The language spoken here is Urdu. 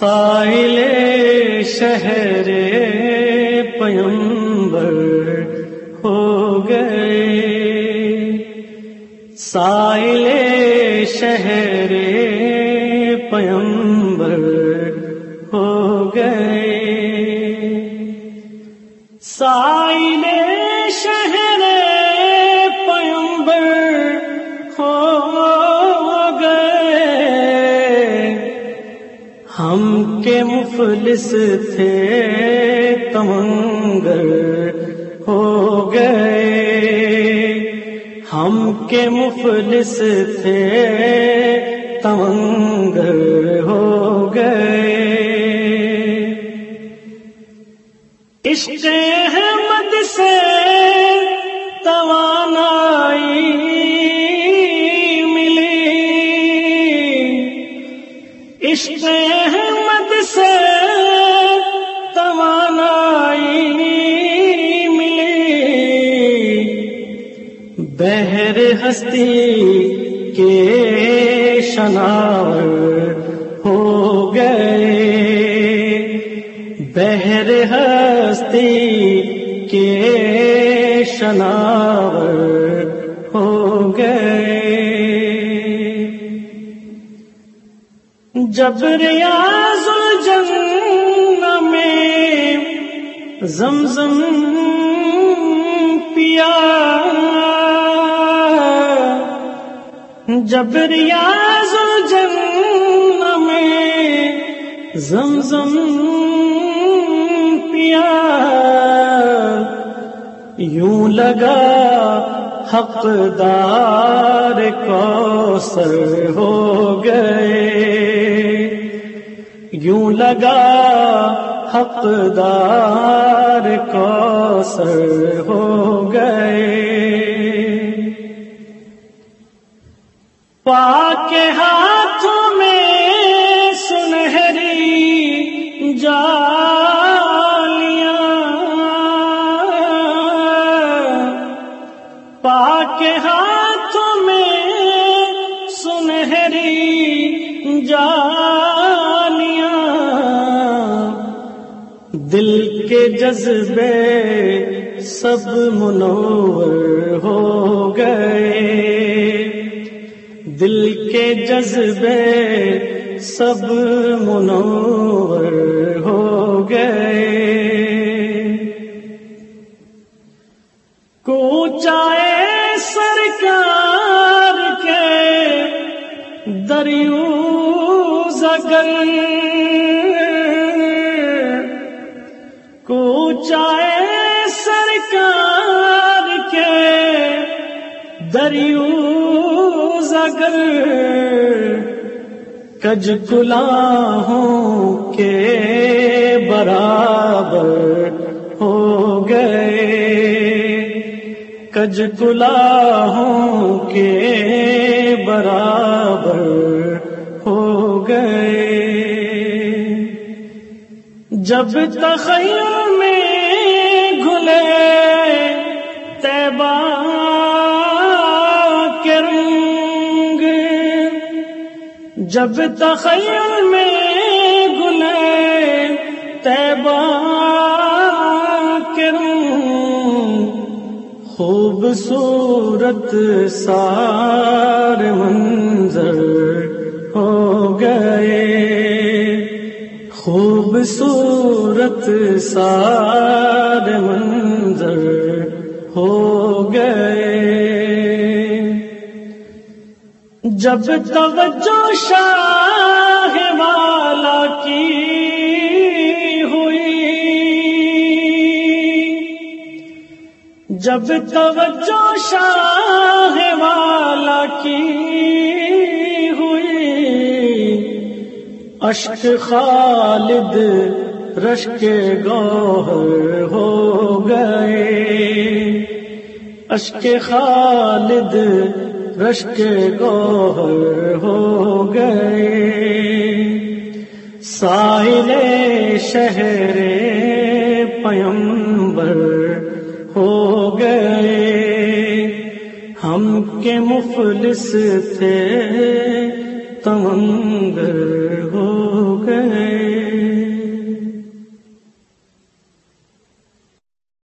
سائل شہر پیمبر ہو گئے۔ سائل شہر پیمبر ہو گئے۔ سائل ہم کے مفلس تھے، تمنگر ہو گئے۔ ہم کے مفلس تھے، تمنگر ہو گئے۔ عشق ہستی کے شناور ہو گئے۔ بہر ہستی کے شناور ہو گئے۔ جب ریاض الجنہ میں زمزم پیا جب ریاض الجنہ میں زمزم پیا یوں لگا حقدار کوثر ہو گئے۔ یوں لگا حقدار کوثر ہو گئے۔ پاک ہاتھوں میں سنہری جالیاں۔ پاک ہاتھوں میں سنہری جالیاں۔ دل کے جذبے سب منور ہو گئے۔ دل کے جذبے سب منور ہو گئے۔ کوچائے سرکار کے دریوں زگر کوچائے سرکار کے دریوں زگر کج کلاہوں کے برابر ہو گئے۔ کج کلاہوں کے برابر ہو گئے۔ جب تخیل میں گھلے تیبا جب تخیل میں گلے تیبا کے رنگ خوبصورت سار منظر ہو گئے۔ خوبصورت سار منظر ہو گئے۔ جب توجہ شاہ والا کی ہوئی۔ جب توجہ شاہ والا کی ہوئی۔ اشک خالد رشک گوہر ہو گئے۔ اشک خالد رشک گوہر ہو گئے۔ سائل شہر پیمبر ہو گئے۔ ہم کے مفلس تھے تمنگر